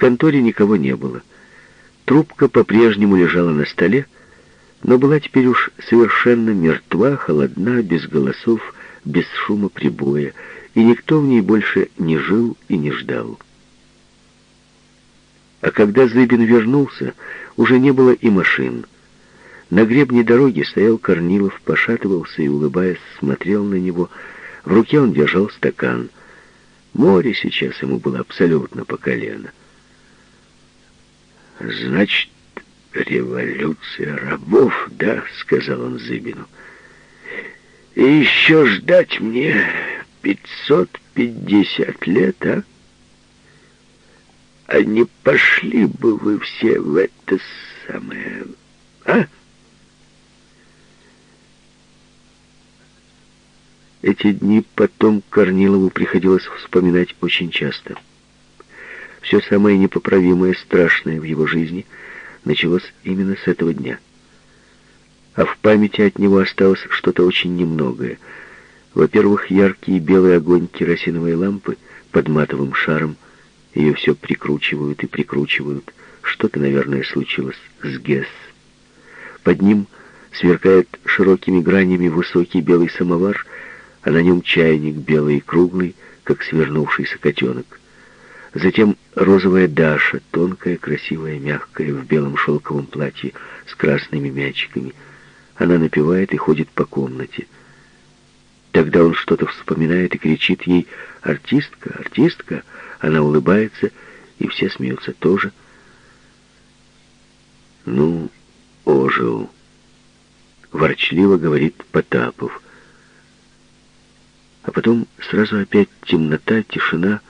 конторе никого не было. Трубка по-прежнему лежала на столе, но была теперь уж совершенно мертва, холодна, без голосов, без шума прибоя, и никто в ней больше не жил и не ждал. А когда Зыбин вернулся, уже не было и машин. На гребне дороги стоял Корнилов, пошатывался и, улыбаясь, смотрел на него. В руке он держал стакан. Море сейчас ему было абсолютно по колено. «Значит, революция рабов, да?» — сказал он Зыбину. «И еще ждать мне пятьсот пятьдесят лет, а? А не пошли бы вы все в это самое, а?» Эти дни потом Корнилову приходилось вспоминать очень часто. Все самое непоправимое, страшное в его жизни началось именно с этого дня. А в памяти от него осталось что-то очень немногое. Во-первых, яркий белый огонь керосиновой лампы под матовым шаром. Ее все прикручивают и прикручивают. Что-то, наверное, случилось с ГЭС. Под ним сверкает широкими гранями высокий белый самовар — а на нем чайник белый и круглый, как свернувшийся котенок. Затем розовая Даша, тонкая, красивая, мягкая, в белом шелковом платье с красными мячиками. Она напевает и ходит по комнате. Тогда он что-то вспоминает и кричит ей «Артистка! Артистка!» Она улыбается, и все смеются тоже. «Ну, ожил!» Ворчливо говорит Потапов — а потом сразу опять темнота, тишина,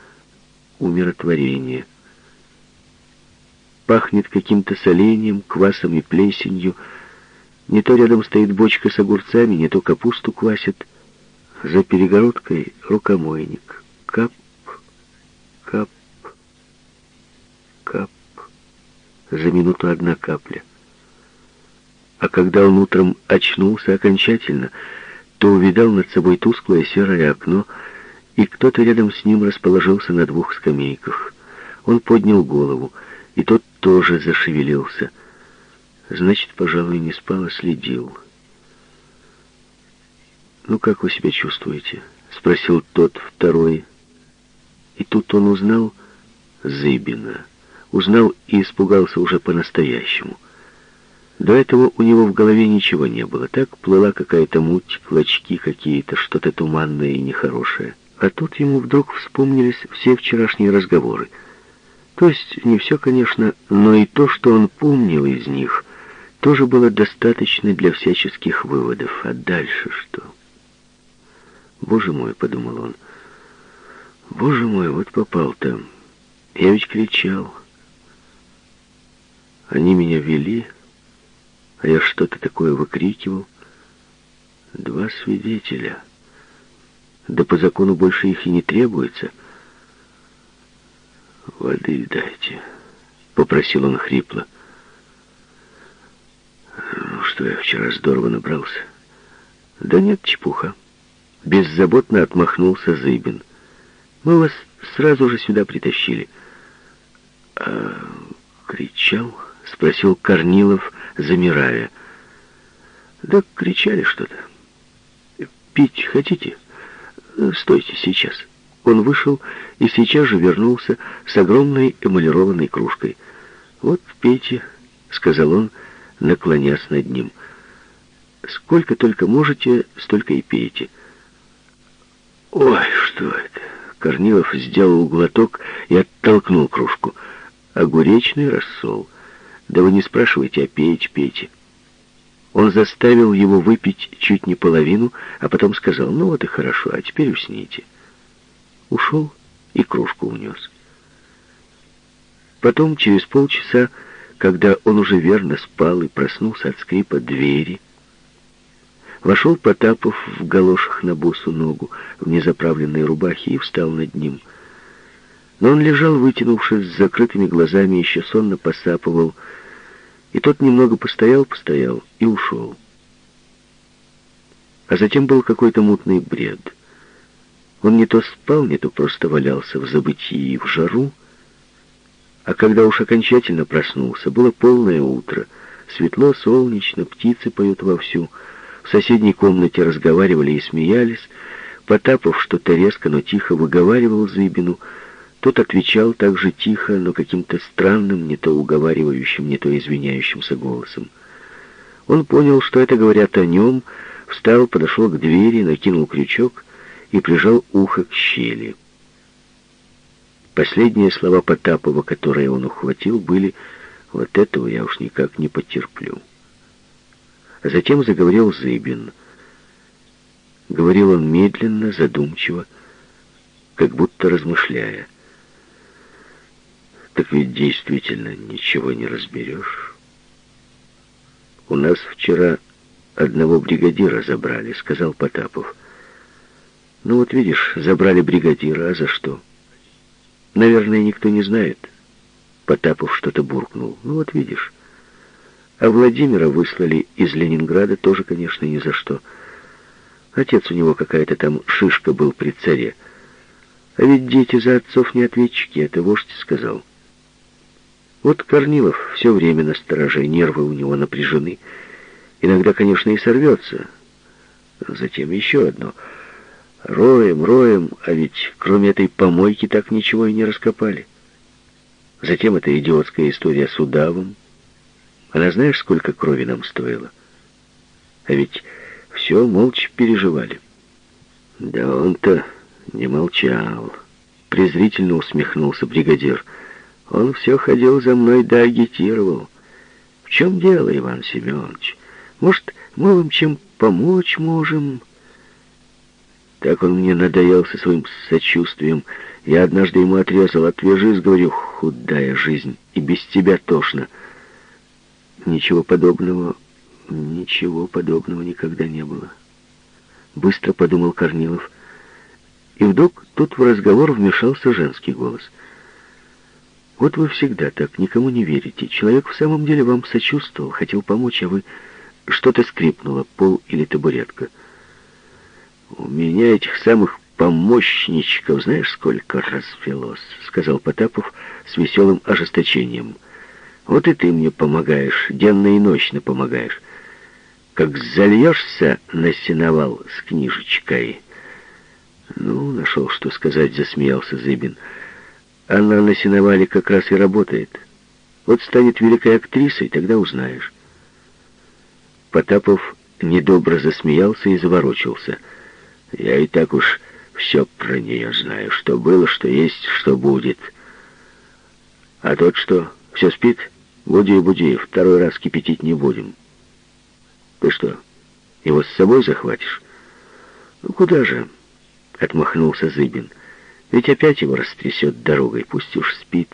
умиротворение. Пахнет каким-то солением, квасом и плесенью. Не то рядом стоит бочка с огурцами, не то капусту квасят. За перегородкой рукомойник. Кап, кап, кап. За минуту одна капля. А когда он утром очнулся окончательно — то увидал над собой тусклое серое окно, и кто-то рядом с ним расположился на двух скамейках. Он поднял голову, и тот тоже зашевелился. Значит, пожалуй, не спал, а следил. «Ну, как вы себя чувствуете?» — спросил тот второй. И тут он узнал Зыбина. Узнал и испугался уже по-настоящему — до этого у него в голове ничего не было. Так плыла какая-то муть, клочки какие-то, что-то туманное и нехорошее. А тут ему вдруг вспомнились все вчерашние разговоры. То есть не все, конечно, но и то, что он помнил из них, тоже было достаточно для всяческих выводов. А дальше что? «Боже мой», — подумал он, — «Боже мой, вот попал там. Я ведь кричал. Они меня вели...» а я что-то такое выкрикивал. Два свидетеля. Да по закону больше их и не требуется. «Воды дайте», — попросил он хрипло. «Ну что, я вчера здорово набрался?» «Да нет, чепуха». Беззаботно отмахнулся Зыбин. «Мы вас сразу же сюда притащили». «А кричал?» — спросил Корнилов, замирая. «Да кричали что-то. Пить хотите? Стойте сейчас». Он вышел и сейчас же вернулся с огромной эмалированной кружкой. «Вот пейте», — сказал он, наклонясь над ним. «Сколько только можете, столько и пейте». «Ой, что это?» Корнилов сделал глоток и оттолкнул кружку. «Огуречный рассол». Да вы не спрашивайте, а пейте, пейте. Он заставил его выпить чуть не половину, а потом сказал, ну вот и хорошо, а теперь усните. Ушел и кружку унес. Потом, через полчаса, когда он уже верно спал и проснулся от скрипа двери, вошел Потапов в галошах на босу ногу, в незаправленной рубахе и встал над ним. Но он лежал, вытянувшись с закрытыми глазами, еще сонно посапывал, и тот немного постоял-постоял и ушел. А затем был какой-то мутный бред. Он не то спал, не то просто валялся в забытии и в жару, А когда уж окончательно проснулся, было полное утро. Светло, солнечно, птицы поют вовсю. В соседней комнате разговаривали и смеялись. Потапов что-то резко, но тихо выговаривал Зыбину. Тот отвечал так же тихо, но каким-то странным, не то уговаривающим, не то извиняющимся голосом. Он понял, что это говорят о нем, встал, подошел к двери, накинул крючок и прижал ухо к щели. Последние слова Потапова, которые он ухватил, были «Вот этого я уж никак не потерплю». А затем заговорил Зыбин. Говорил он медленно, задумчиво, как будто размышляя. «Так ведь действительно ничего не разберешь». «У нас вчера одного бригадира забрали», — сказал Потапов. «Ну вот видишь, забрали бригадира, а за что?» «Наверное, никто не знает». Потапов что-то буркнул. «Ну вот видишь». А Владимира выслали из Ленинграда тоже, конечно, ни за что. Отец у него какая-то там шишка был при царе. А ведь дети за отцов не ответчики, это вождь сказал. Вот Корнилов все время на стороже, нервы у него напряжены. Иногда, конечно, и сорвется. Затем еще одно. Роем, роем, а ведь кроме этой помойки так ничего и не раскопали. Затем эта идиотская история с удавом. Она знаешь, сколько крови нам стоила? А ведь все молча переживали. Да он-то не молчал. Презрительно усмехнулся бригадир. Он все ходил за мной да агитировал. В чем дело, Иван Семенович? Может, мы вам чем помочь можем?» Так он мне надоел со своим сочувствием. Я однажды ему отрезал, отвяжись, говорю, худая жизнь, и без тебя тошно. Ничего подобного, ничего подобного никогда не было. Быстро подумал Корнилов. И вдруг тут в разговор вмешался женский голос — вот вы всегда так, никому не верите. Человек в самом деле вам сочувствовал, хотел помочь, а вы... Что-то скрипнуло, пол или табуретка. У меня этих самых помощничков, знаешь, сколько развелось, сказал Потапов с веселым ожесточением. Вот и ты мне помогаешь, денно и ночно помогаешь. Как зальешься на сеновал с книжечкой. Ну, нашел, что сказать, засмеялся Зыбин. — она на сеновале как раз и работает. Вот станет великой актрисой, тогда узнаешь. Потапов недобро засмеялся и заворочился. Я и так уж все про нее знаю, что было, что есть, что будет. А тот что, все спит? Буди, буди, второй раз кипятить не будем. Ты что, его с собой захватишь? Ну, куда же? Отмахнулся Зыбин. Ведь опять его растрясет дорогой, пусть уж спит.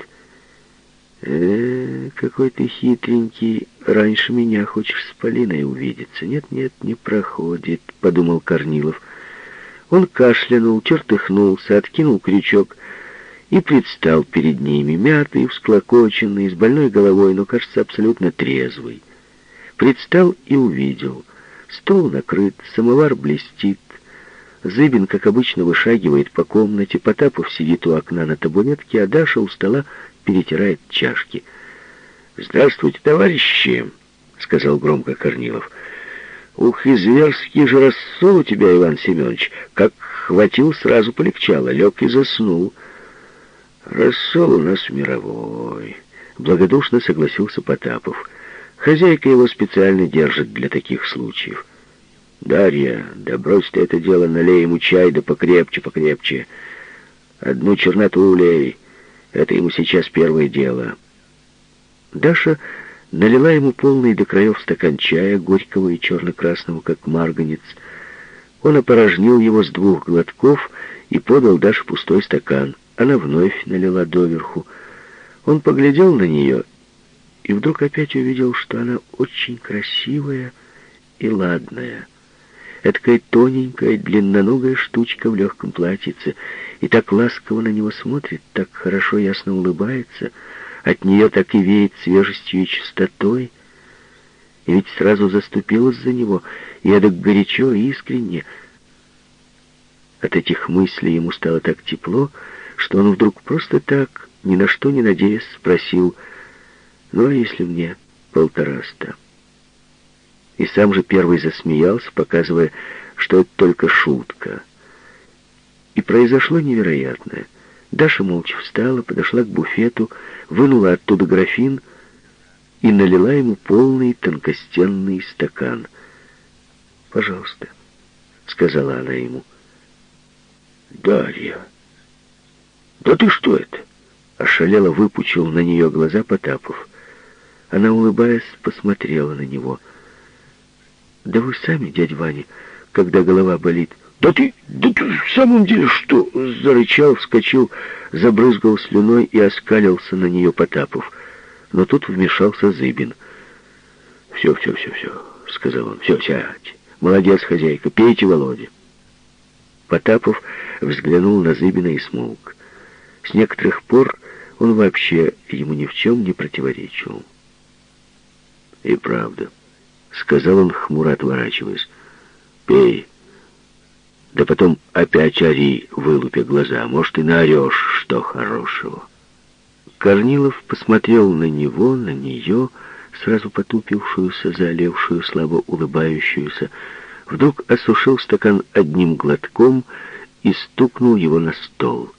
Э, какой ты хитренький. Раньше меня хочешь с Полиной увидеться. Нет-нет, не проходит, подумал Корнилов. Он кашлянул, чертыхнулся, откинул крючок и предстал перед ними, мятый, всклокоченный, с больной головой, но, кажется, абсолютно трезвый. Предстал и увидел. Стол накрыт, самовар блестит, Зыбин, как обычно, вышагивает по комнате, Потапов сидит у окна на табуретке, а Даша у стола перетирает чашки. «Здравствуйте, товарищи!» — сказал громко Корнилов. «Ух, и зверский же рассол у тебя, Иван Семенович! Как хватил, сразу полегчало, лег и заснул». «Рассол у нас мировой», — благодушно согласился Потапов. «Хозяйка его специально держит для таких случаев». «Дарья, да брось ты это дело, налей ему чай, да покрепче, покрепче. Одну черноту улей, это ему сейчас первое дело». Даша налила ему полный до краев стакан чая, горького и черно-красного, как марганец. Он опорожнил его с двух глотков и подал Даше пустой стакан. Она вновь налила доверху. Он поглядел на нее и вдруг опять увидел, что она очень красивая и ладная. Эдакая тоненькая, длинноногая штучка в легком платьице, и так ласково на него смотрит, так хорошо ясно улыбается, от нее так и веет свежестью и чистотой. И ведь сразу заступилась за него, и эдак горячо и искренне. От этих мыслей ему стало так тепло, что он вдруг просто так, ни на что не надеясь, спросил, «Ну, а если мне полтораста?» И сам же первый засмеялся, показывая, что это только шутка. И произошло невероятное. Даша молча встала, подошла к буфету, вынула оттуда графин и налила ему полный тонкостенный стакан. «Пожалуйста», — сказала она ему. «Дарья, да ты что это?» Ошалело выпучил на нее глаза Потапов. Она, улыбаясь, посмотрела на него. «Да вы сами, дядь Ваня, когда голова болит...» «Да ты, да ты в самом деле что?» Зарычал, вскочил, забрызгал слюной и оскалился на нее Потапов. Но тут вмешался Зыбин. «Все, все, все, все», — сказал он. «Все, сядь. Молодец, хозяйка, пейте, Володя». Потапов взглянул на Зыбина и смолк. С некоторых пор он вообще ему ни в чем не противоречил. «И правда», — сказал он, хмуро отворачиваясь, — «пей». Да потом опять ори, вылупя глаза. Может, и наорешь, что хорошего. Корнилов посмотрел на него, на нее, сразу потупившуюся, заолевшую, слабо улыбающуюся. Вдруг осушил стакан одним глотком и стукнул его на стол.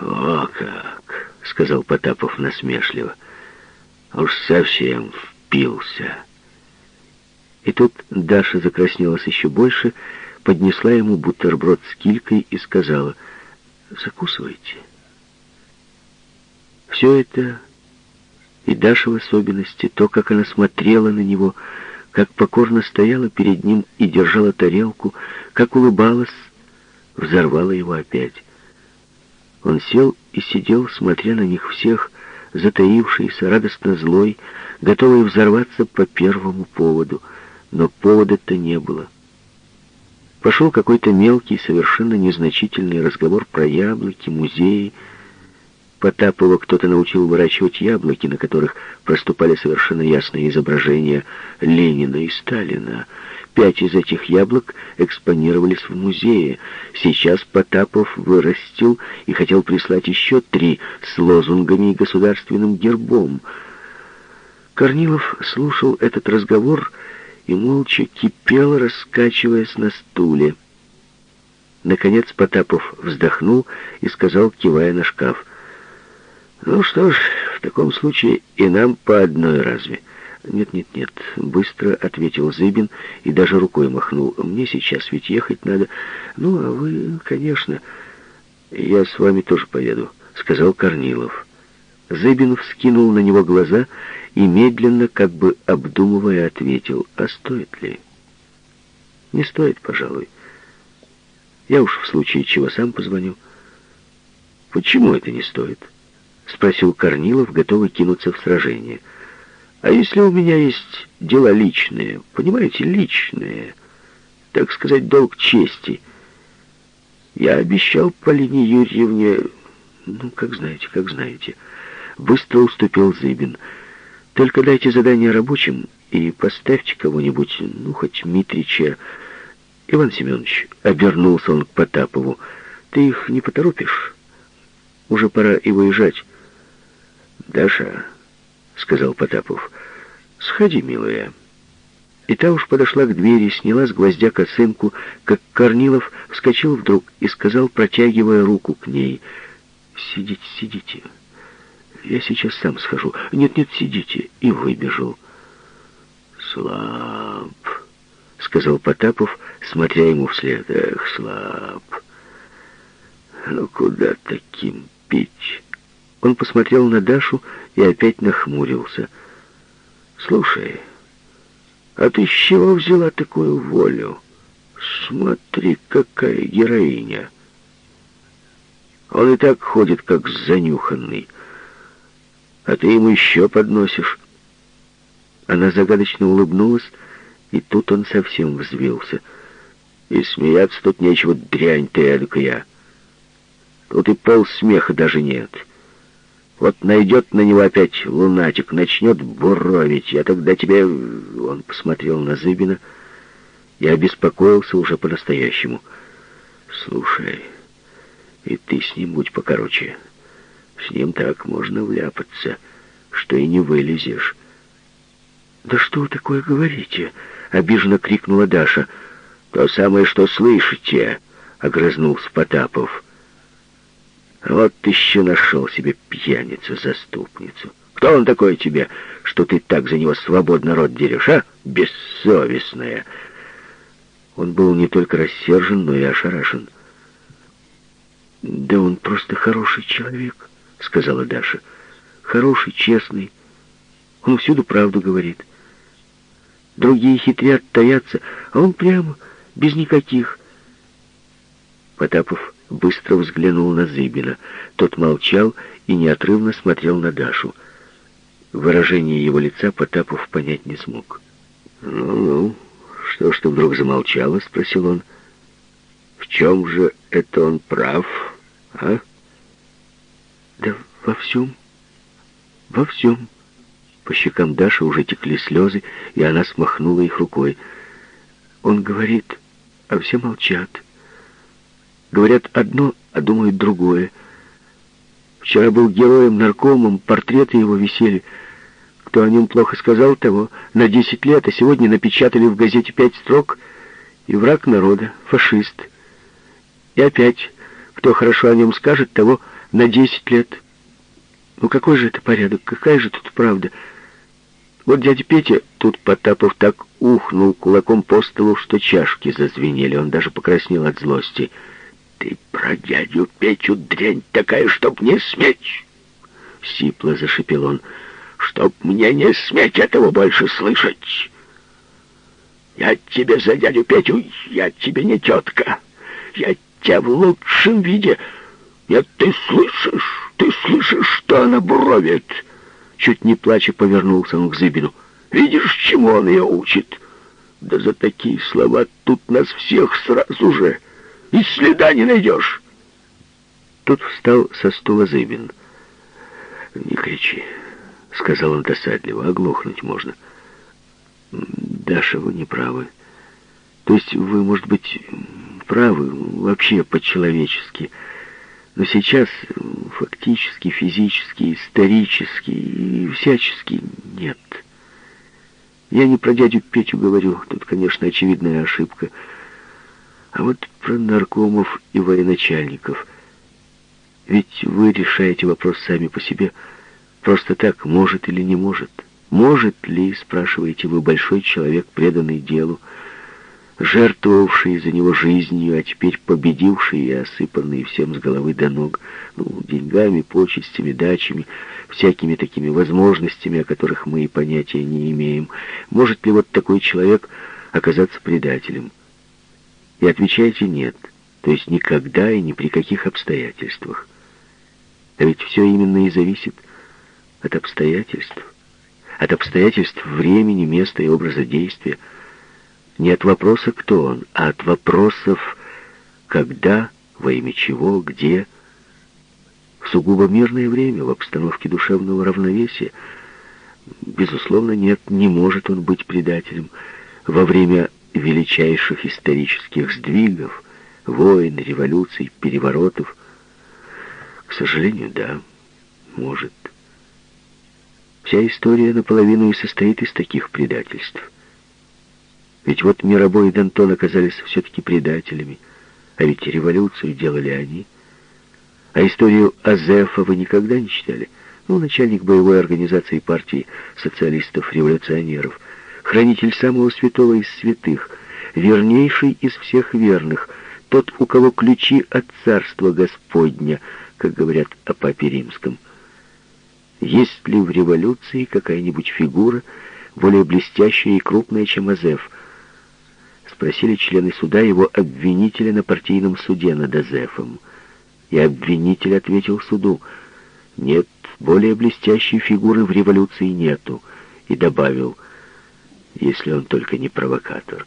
«О как!» — сказал Потапов насмешливо. «Уж совсем впился». И тут Даша закраснелась еще больше поднесла ему бутерброд с килькой и сказала, «Закусывайте». Все это, и Даша в особенности, то, как она смотрела на него, как покорно стояла перед ним и держала тарелку, как улыбалась, взорвала его опять. Он сел и сидел, смотря на них всех, затаившийся, радостно злой, готовый взорваться по первому поводу, но повода-то не было. Пошел какой-то мелкий, совершенно незначительный разговор про яблоки, музеи. Потапова кто-то научил выращивать яблоки, на которых проступали совершенно ясные изображения Ленина и Сталина. Пять из этих яблок экспонировались в музее. Сейчас Потапов вырастил и хотел прислать еще три с лозунгами и государственным гербом. Корнилов слушал этот разговор и молча кипел, раскачиваясь на стуле. Наконец Потапов вздохнул и сказал, кивая на шкаф, «Ну что ж, в таком случае и нам по одной разве?» «Нет, нет, нет», — быстро ответил Зыбин и даже рукой махнул. «Мне сейчас ведь ехать надо. Ну, а вы, конечно...» «Я с вами тоже поеду», — сказал Корнилов. Зыбин вскинул на него глаза и медленно, как бы обдумывая, ответил, а стоит ли? Не стоит, пожалуй. Я уж в случае чего сам позвоню. Почему это не стоит? Спросил Корнилов, готовый кинуться в сражение. А если у меня есть дела личные, понимаете, личные, так сказать, долг чести, я обещал Полине Юрьевне, ну, как знаете, как знаете, быстро уступил Зыбин, — только дайте задание рабочим и поставьте кого-нибудь, ну, хоть Митрича. Иван Семенович, обернулся он к Потапову, ты их не поторопишь? Уже пора и выезжать. Даша, сказал Потапов, сходи, милая. И та уж подошла к двери, сняла с гвоздя косынку, как Корнилов вскочил вдруг и сказал, протягивая руку к ней, «Сидите, сидите». Я сейчас сам схожу. Нет-нет, сидите. И выбежал. Слаб, сказал Потапов, смотря ему вслед. Эх, слаб. Ну куда таким пить? Он посмотрел на Дашу и опять нахмурился. Слушай, а ты с чего взяла такую волю? Смотри, какая героиня. Он и так ходит, как занюханный а ты ему еще подносишь». Она загадочно улыбнулась, и тут он совсем взвился. «И смеяться тут нечего, дрянь ты эдакая. Тут и пол смеха даже нет. Вот найдет на него опять лунатик, начнет буровить, я тогда тебе...» Он посмотрел на Зыбина и обеспокоился уже по-настоящему. «Слушай, и ты с ним будь покороче». С ним так можно вляпаться, что и не вылезешь. «Да что вы такое говорите?» — обиженно крикнула Даша. «То самое, что слышите!» — огрызнулся Потапов. «Вот еще нашел себе пьяницу-заступницу. Кто он такой тебе, что ты так за него свободно рот дерешь, а? Бессовестная!» Он был не только рассержен, но и ошарашен. «Да он просто хороший человек», — сказала Даша. «Хороший, честный. Он всюду правду говорит. Другие хитрят, таятся, а он прямо, без никаких». Потапов быстро взглянул на Зыбина. Тот молчал и неотрывно смотрел на Дашу. Выражение его лица Потапов понять не смог. «Ну-ну, что ж ты вдруг замолчала?» — спросил он. «В чем же это он прав, а?» «Да во всем, во всем». По щекам Даши уже текли слезы, и она смахнула их рукой. Он говорит, а все молчат. Говорят одно, а думают другое. Вчера был героем, наркомом, портреты его висели. Кто о нем плохо сказал, того на десять лет, а сегодня напечатали в газете пять строк, и враг народа, фашист. И опять, кто хорошо о нем скажет, того на десять лет. Ну какой же это порядок, какая же тут правда? Вот дядя Петя, тут Потапов так ухнул кулаком по столу, что чашки зазвенели, он даже покраснел от злости. «Ты про дядю Петю дрянь такая, чтоб не сметь!» Сипло зашипел он. «Чтоб мне не сметь этого больше слышать!» «Я тебе за дядю Петю, я тебе не тетка. Я тебя в лучшем виде. Нет, ты слышишь, ты слышишь, что она бровит?» Чуть не плача повернулся он к Зыбину. «Видишь, чему он ее учит? Да за такие слова тут нас всех сразу же и следа не найдешь!» Тут встал со стула Зыбин. «Не кричи», — сказал он досадливо, — «оглохнуть можно». «Даша, вы не правы. То есть вы, может быть, правы вообще по-человечески». Но сейчас фактически, физически, исторически и всячески нет. Я не про дядю Петю говорю, тут, конечно, очевидная ошибка, а вот про наркомов и военачальников. Ведь вы решаете вопрос сами по себе, просто так, может или не может. Может ли, спрашиваете вы, большой человек, преданный делу, жертвовавший за него жизнью, а теперь победивший и осыпанный всем с головы до ног, ну, деньгами, почестями, дачами, всякими такими возможностями, о которых мы и понятия не имеем. Может ли вот такой человек оказаться предателем? И отвечаете «нет», то есть никогда и ни при каких обстоятельствах. А ведь все именно и зависит от обстоятельств. От обстоятельств времени, места и образа действия – не от вопроса «кто он», а от вопросов «когда», «во имя чего», «где». В сугубо мирное время, в обстановке душевного равновесия, безусловно, нет, не может он быть предателем. Во время величайших исторических сдвигов, войн, революций, переворотов, к сожалению, да, может. Вся история наполовину и состоит из таких предательств. Ведь вот Мирабой и Д'Антон оказались все-таки предателями. А ведь революцию делали они. А историю Азефа вы никогда не читали? Ну, начальник боевой организации партии социалистов-революционеров, хранитель самого святого из святых, вернейший из всех верных, тот, у кого ключи от царства Господня, как говорят о папе римском. Есть ли в революции какая-нибудь фигура более блестящая и крупная, чем Азеф – спросили члены суда его обвинителя на партийном суде над Азефом. И обвинитель ответил суду, «Нет, более блестящей фигуры в революции нету», и добавил, «если он только не провокатор».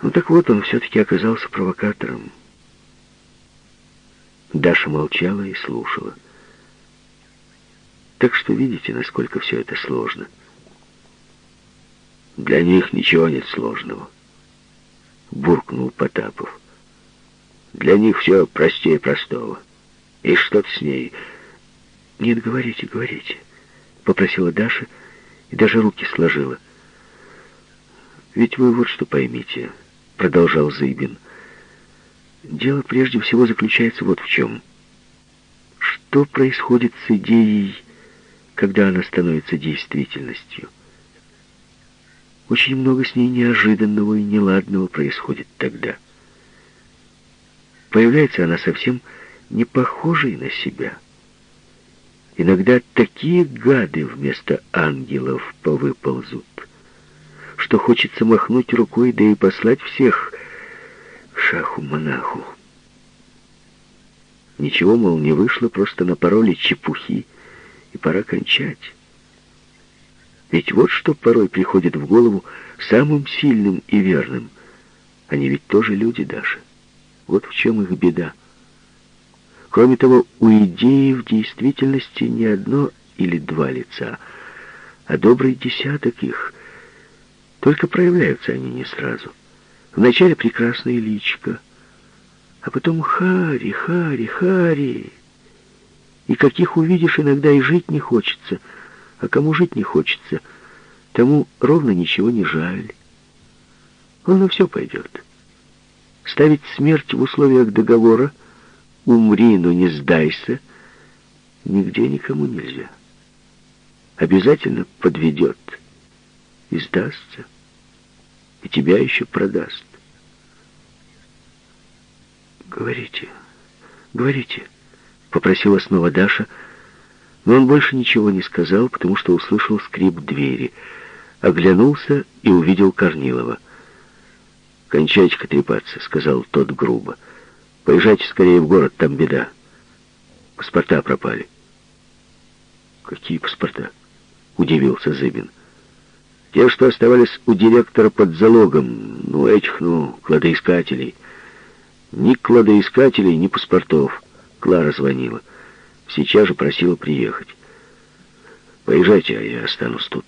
Ну так вот, он все-таки оказался провокатором. Даша молчала и слушала. Так что видите, насколько все это сложно. Для них ничего нет сложного. Буркнул Потапов. Для них все простее простого. И что ты с ней? Нет, говорите, говорите, попросила Даша и даже руки сложила. Ведь вы вот что поймите, продолжал Зыбин. Дело прежде всего заключается вот в чем. Что происходит с идеей, когда она становится действительностью? Очень много с ней неожиданного и неладного происходит тогда. Появляется она совсем не похожей на себя. Иногда такие гады вместо ангелов повыползут, что хочется махнуть рукой, да и послать всех к шаху-монаху. Ничего, мол, не вышло, просто напороли чепухи, и пора кончать. Ведь вот что порой приходит в голову самым сильным и верным. Они ведь тоже люди, Даша. Вот в чем их беда. Кроме того, у идеи в действительности не одно или два лица, а добрый десяток их. Только проявляются они не сразу. Вначале прекрасное личико, а потом Хари, Хари, Хари. И каких увидишь, иногда и жить не хочется. А кому жить не хочется, тому ровно ничего не жаль. Он на все пойдет. Ставить смерть в условиях договора «умри, но не сдайся» нигде никому нельзя. Обязательно подведет и сдастся, и тебя еще продаст. «Говорите, говорите», — попросила снова Даша, но он больше ничего не сказал, потому что услышал скрип двери, оглянулся и увидел Корнилова. «Кончайте-ка трепаться», — сказал тот грубо. «Поезжайте скорее в город, там беда. Паспорта пропали». «Какие паспорта?» — удивился Зыбин. «Те, что оставались у директора под залогом, ну, этих, ну, кладоискателей». Ни кладоискателей, ни паспортов. Клара звонила. Сейчас же просила приехать. Поезжайте, а я останусь тут.